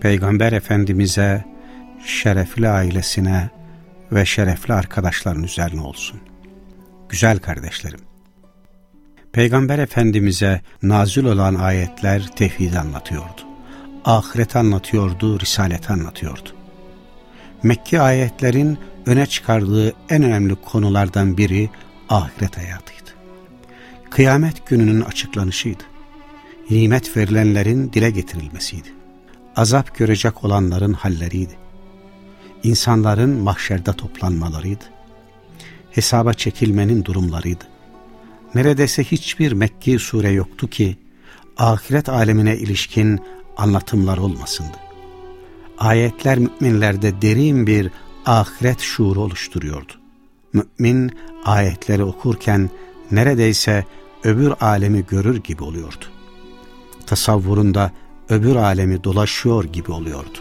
Peygamber Efendimiz'e, şerefli ailesine ve şerefli arkadaşların üzerine olsun. Güzel kardeşlerim, Peygamber Efendimiz'e nazil olan ayetler tevhid anlatıyordu. Ahiret anlatıyordu, risalet anlatıyordu. Mekki ayetlerin öne çıkardığı en önemli konulardan biri ahiret hayatıydı. Kıyamet gününün açıklanışıydı. Nimet verilenlerin dile getirilmesiydi. Azap görecek olanların halleriydi. İnsanların mahşerde toplanmalarıydı. Hesaba çekilmenin durumlarıydı. Neredeyse hiçbir Mekki sure yoktu ki ahiret alemine ilişkin anlatımlar olmasındı. Ayetler müminlerde derin bir ahiret şuuru oluşturuyordu. Mümin ayetleri okurken neredeyse öbür alemi görür gibi oluyordu. Tasavvurunda öbür alemi dolaşıyor gibi oluyordu.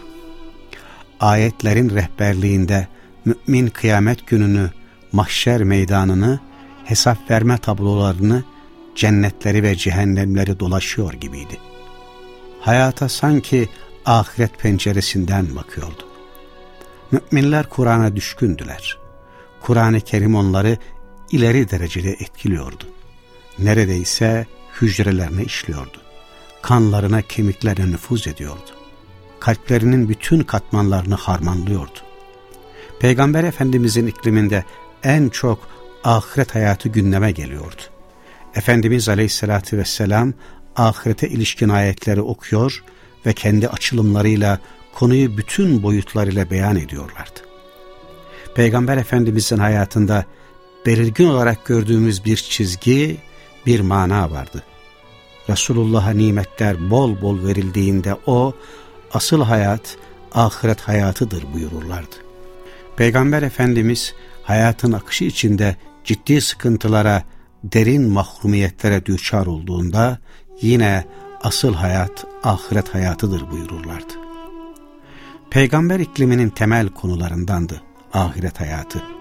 Ayetlerin rehberliğinde mümin kıyamet gününü, mahşer meydanını, hesap verme tablolarını, cennetleri ve cehennemleri dolaşıyor gibiydi. Hayata sanki ahiret penceresinden bakıyordu. Müminler Kur'an'a düşkündüler. Kur'an-ı Kerim onları ileri derecede etkiliyordu. Neredeyse hücrelerine işliyordu. Kanlarına, kemiklerine nüfuz ediyordu. Kalplerinin bütün katmanlarını harmanlıyordu. Peygamber Efendimizin ikliminde en çok ahiret hayatı gündeme geliyordu. Efendimiz Aleyhisselatü Vesselam ahirete ilişkin ayetleri okuyor ve kendi açılımlarıyla konuyu bütün boyutlarıyla beyan ediyorlardı. Peygamber Efendimizin hayatında belirgin olarak gördüğümüz bir çizgi, bir mana vardı. Resulullah'a nimetler bol bol verildiğinde o, asıl hayat, ahiret hayatıdır buyururlardı. Peygamber Efendimiz hayatın akışı içinde ciddi sıkıntılara, derin mahrumiyetlere düçar olduğunda yine asıl hayat ahiret hayatıdır buyururlardı. Peygamber ikliminin temel konularındandı ahiret hayatı.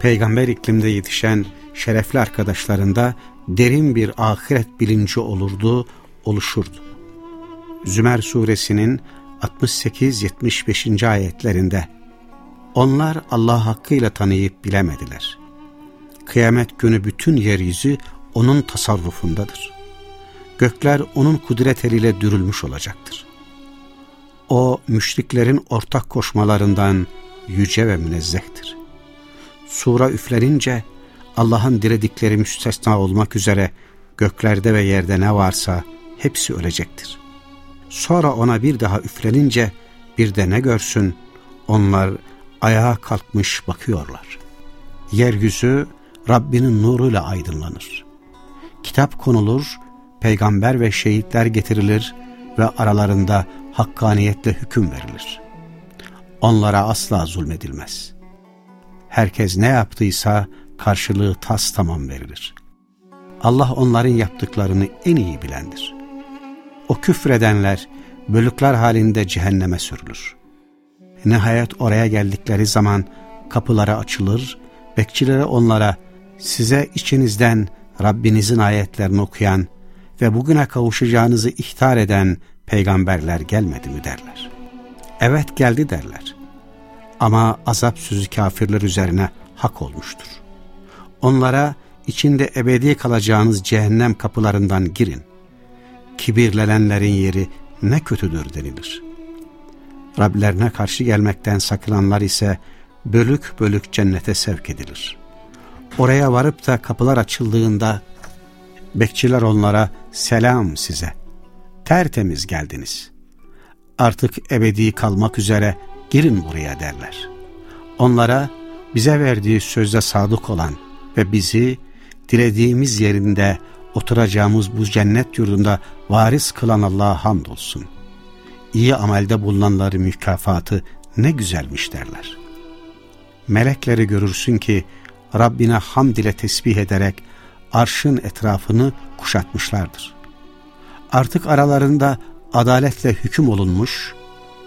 Peygamber iklimde yetişen şerefli arkadaşlarında derin bir ahiret bilinci olurdu, oluşurdu. Zümer suresinin 68-75. ayetlerinde onlar Allah hakkıyla tanıyıp bilemediler. Kıyamet günü bütün yeryüzü onun tasarrufundadır. Gökler onun kudret eliyle dürülmüş olacaktır. O müşriklerin ortak koşmalarından yüce ve münezzehtir. Sura üflenince Allah'ın diledikleri müstesna olmak üzere göklerde ve yerde ne varsa hepsi ölecektir. Sonra ona bir daha üflenince bir de ne görsün onlar ayağa kalkmış bakıyorlar. Yeryüzü Rabbinin nuruyla aydınlanır. Kitap konulur, peygamber ve şehitler getirilir ve aralarında hakkaniyetle hüküm verilir. Onlara asla zulmedilmez. Herkes ne yaptıysa karşılığı tas tamam verilir. Allah onların yaptıklarını en iyi bilendir. O küfredenler bölükler halinde cehenneme sürülür. Nihayet oraya geldikleri zaman kapıları açılır, bekçilere onlara size içinizden Rabbinizin ayetlerini okuyan ve bugüne kavuşacağınızı ihtar eden peygamberler gelmedi mi derler. Evet geldi derler. Ama azap sözü kafirler üzerine hak olmuştur. Onlara içinde ebedi kalacağınız cehennem kapılarından girin. Kibirlenenlerin yeri ne kötüdür denilir. Rablerine karşı gelmekten sakınanlar ise bölük bölük cennete sevk edilir. Oraya varıp da kapılar açıldığında bekçiler onlara selam size, tertemiz geldiniz. Artık ebedi kalmak üzere girin buraya derler. Onlara bize verdiği sözde sadık olan ve bizi dilediğimiz yerinde oturacağımız bu cennet yurdunda varis kılan Allah'a hamdolsun. iyi amelde bulunanları mükafatı ne güzelmiş derler. Melekleri görürsün ki Rabbine hamd ile tesbih ederek arşın etrafını kuşatmışlardır. Artık aralarında adaletle hüküm olunmuş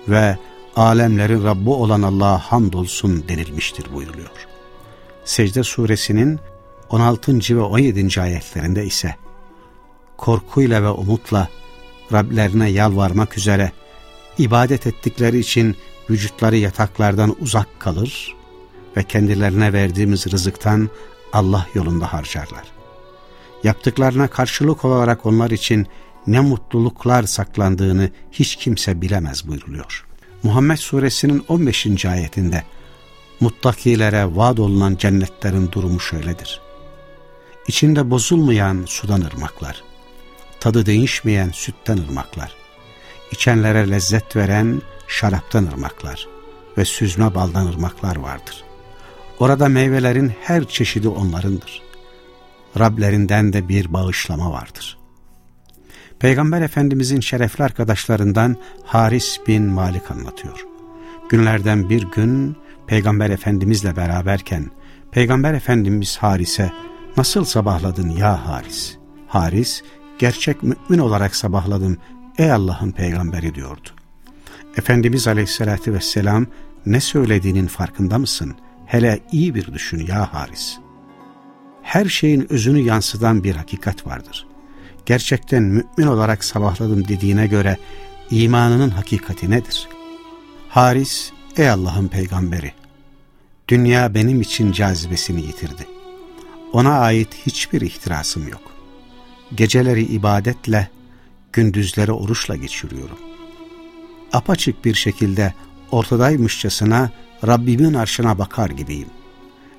ve alemlerin Rabbi olan Allah'a hamdolsun denilmiştir buyuruluyor. Secde suresinin 16. ve 17. ayetlerinde ise korkuyla ve umutla Rablerine yalvarmak üzere ibadet ettikleri için vücutları yataklardan uzak kalır ve kendilerine verdiğimiz rızıktan Allah yolunda harcarlar. Yaptıklarına karşılık olarak onlar için ne mutluluklar saklandığını hiç kimse bilemez buyruluyor. Muhammed suresinin 15. ayetinde muttakilere vaad olunan cennetlerin durumu şöyledir. İçinde bozulmayan sudan ırmaklar, tadı değişmeyen sütten ırmaklar, içenlere lezzet veren şaraptan ırmaklar ve süzme baldan ırmaklar vardır. Orada meyvelerin her çeşidi onlarındır. Rablerinden de bir bağışlama vardır. Peygamber Efendimizin şerefli arkadaşlarından Haris bin Malik anlatıyor. Günlerden bir gün Peygamber Efendimizle beraberken Peygamber Efendimiz Haris'e nasıl sabahladın ya Haris? Haris gerçek mümin olarak sabahladım ey Allah'ın peygamberi diyordu. Efendimiz Aleyhisselatü Vesselam ne söylediğinin farkında mısın? Hele iyi bir düşün ya Haris. Her şeyin özünü yansıtan bir hakikat vardır. Gerçekten mümin olarak sabahladım dediğine göre imanının hakikati nedir? Haris, ey Allah'ın peygamberi, dünya benim için cazibesini yitirdi. Ona ait hiçbir ihtirasım yok. Geceleri ibadetle, gündüzleri oruçla geçiriyorum. Apaçık bir şekilde ortadaymışçasına Rabbimin arşına bakar gibiyim.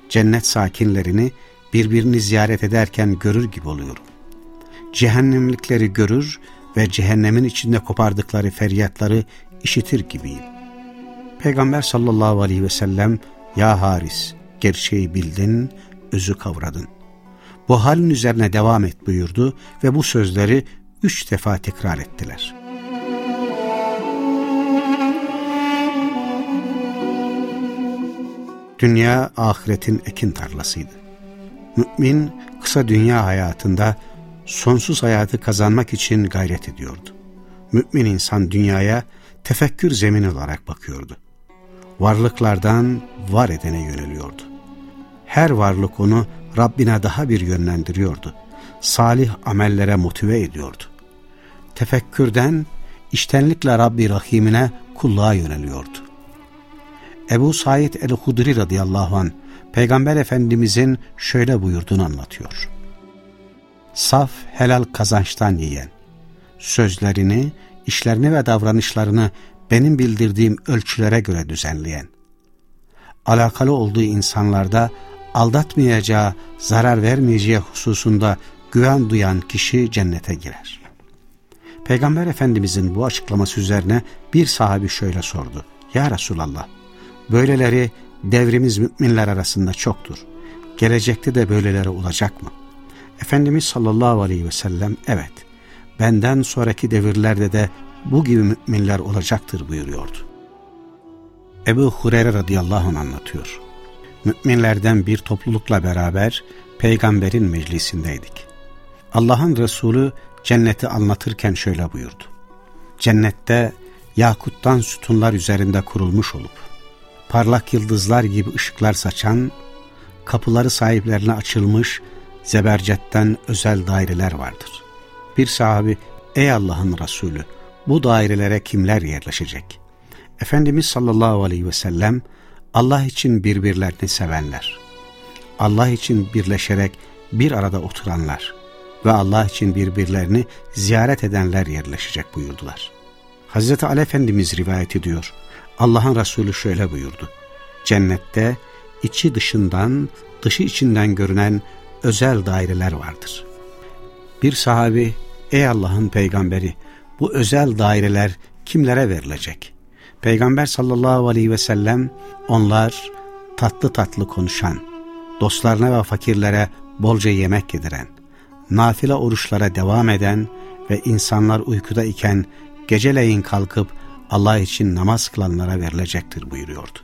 Cennet sakinlerini birbirini ziyaret ederken görür gibi oluyorum. Cehennemlikleri görür ve cehennemin içinde kopardıkları feryatları işitir gibiyim. Peygamber sallallahu aleyhi ve sellem, Ya Haris, gerçeği bildin, özü kavradın. Bu halin üzerine devam et buyurdu ve bu sözleri üç defa tekrar ettiler. Dünya ahiretin ekin tarlasıydı. Mümin kısa dünya hayatında sonsuz hayatı kazanmak için gayret ediyordu. Mümin insan dünyaya tefekkür zemini olarak bakıyordu. Varlıklardan var edene yöneliyordu. Her varlık onu Rabbine daha bir yönlendiriyordu. Salih amellere motive ediyordu. Tefekkürden iştenlikle Rabbi Rahim'ine kulluğa yöneliyordu. Ebu Said el-Hudri radıyallahu an Peygamber Efendimizin şöyle buyurduğunu anlatıyor. Saf helal kazançtan yiyen, sözlerini, işlerini ve davranışlarını benim bildirdiğim ölçülere göre düzenleyen, alakalı olduğu insanlarda aldatmayacağı, zarar vermeyeceği hususunda güven duyan kişi cennete girer. Peygamber Efendimizin bu açıklaması üzerine bir sahabi şöyle sordu. Ya Resulallah, böyleleri devrimiz müminler arasında çoktur. Gelecekte de böyleleri olacak mı? Efendimiz sallallahu aleyhi ve sellem evet, benden sonraki devirlerde de bu gibi müminler olacaktır buyuruyordu. Ebu Hureyre radıyallahu anh anlatıyor. Müminlerden bir toplulukla beraber peygamberin meclisindeydik. Allah'ın Resulü cenneti anlatırken şöyle buyurdu. Cennette yakuttan sütunlar üzerinde kurulmuş olup, parlak yıldızlar gibi ışıklar saçan, kapıları sahiplerine açılmış zebercetten özel daireler vardır. Bir sahabi, ey Allah'ın Resulü, bu dairelere kimler yerleşecek? Efendimiz sallallahu aleyhi ve sellem, Allah için birbirlerini sevenler, Allah için birleşerek bir arada oturanlar ve Allah için birbirlerini ziyaret edenler yerleşecek buyurdular. Hazreti Ali Efendimiz rivayet ediyor. Allah'ın Resulü şöyle buyurdu. Cennette içi dışından, dışı içinden görünen özel daireler vardır. Bir sahabi, ey Allah'ın peygamberi, bu özel daireler kimlere verilecek? Peygamber sallallahu aleyhi ve sellem, onlar tatlı tatlı konuşan, dostlarına ve fakirlere bolca yemek yediren, nafile oruçlara devam eden ve insanlar uykuda iken geceleyin kalkıp Allah için namaz kılanlara verilecektir buyuruyordu.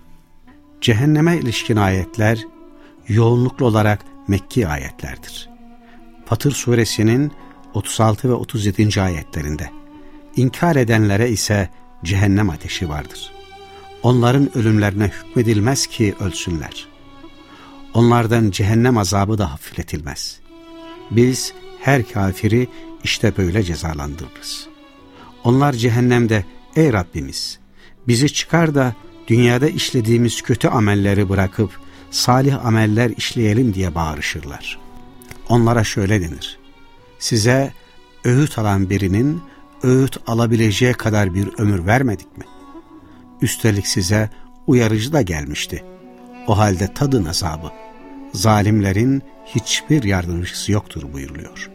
Cehenneme ilişkin ayetler yoğunluklu olarak Mekki ayetlerdir. Fatır suresinin 36 ve 37. ayetlerinde İnkar edenlere ise cehennem ateşi vardır. Onların ölümlerine hükmedilmez ki ölsünler. Onlardan cehennem azabı da hafifletilmez. Biz her kafiri işte böyle cezalandırırız. Onlar cehennemde ey Rabbimiz bizi çıkar da dünyada işlediğimiz kötü amelleri bırakıp salih ameller işleyelim diye bağırışırlar. Onlara şöyle denir. Size öğüt alan birinin öğüt alabileceği kadar bir ömür vermedik mi? Üstelik size uyarıcı da gelmişti. O halde tadın azabı. Zalimlerin hiçbir yardımcısı yoktur buyuruluyor.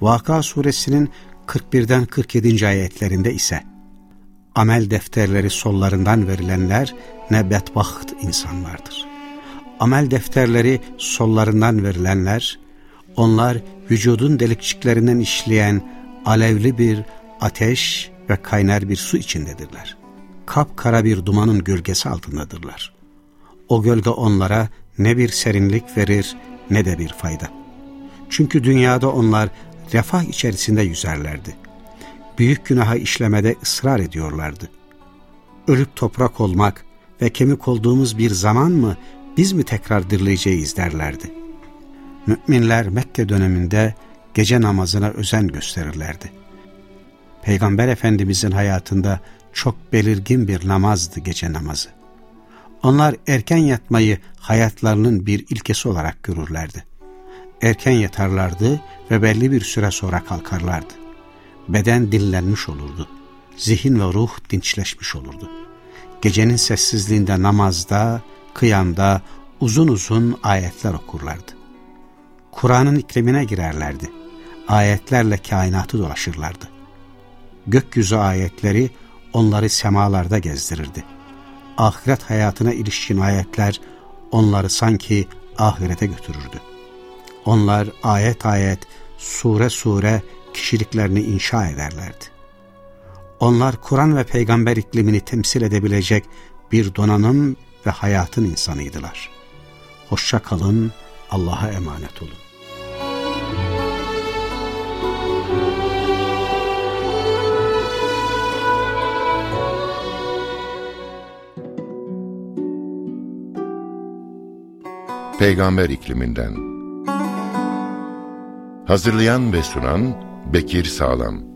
Vaka suresinin 41'den 47. ayetlerinde ise amel defterleri sollarından verilenler ne bedbaht insanlardır. Amel defterleri sollarından verilenler, onlar vücudun delikçiklerinden işleyen alevli bir ateş ve kaynar bir su içindedirler. Kapkara bir dumanın gölgesi altındadırlar. O gölge onlara ne bir serinlik verir ne de bir fayda. Çünkü dünyada onlar refah içerisinde yüzerlerdi. Büyük günaha işlemede ısrar ediyorlardı. Ölüp toprak olmak ve kemik olduğumuz bir zaman mı biz mi tekrar dirileceğiz derlerdi. Müminler Mekke döneminde gece namazına özen gösterirlerdi. Peygamber Efendimizin hayatında çok belirgin bir namazdı gece namazı. Onlar erken yatmayı hayatlarının bir ilkesi olarak görürlerdi. Erken yatarlardı ve belli bir süre sonra kalkarlardı. Beden dinlenmiş olurdu. Zihin ve ruh dinçleşmiş olurdu. Gecenin sessizliğinde namazda, kıyamda uzun uzun ayetler okurlardı. Kur'an'ın iklimine girerlerdi. Ayetlerle kainatı dolaşırlardı. Gökyüzü ayetleri onları semalarda gezdirirdi. Ahiret hayatına ilişkin ayetler onları sanki ahirete götürürdü. Onlar ayet ayet, sure sure kişiliklerini inşa ederlerdi. Onlar Kur'an ve peygamber iklimini temsil edebilecek bir donanım ve hayatın insanıydılar. Hoşça kalın, Allah'a emanet olun. Peygamber ikliminden Hazırlayan ve sunan Bekir Sağlam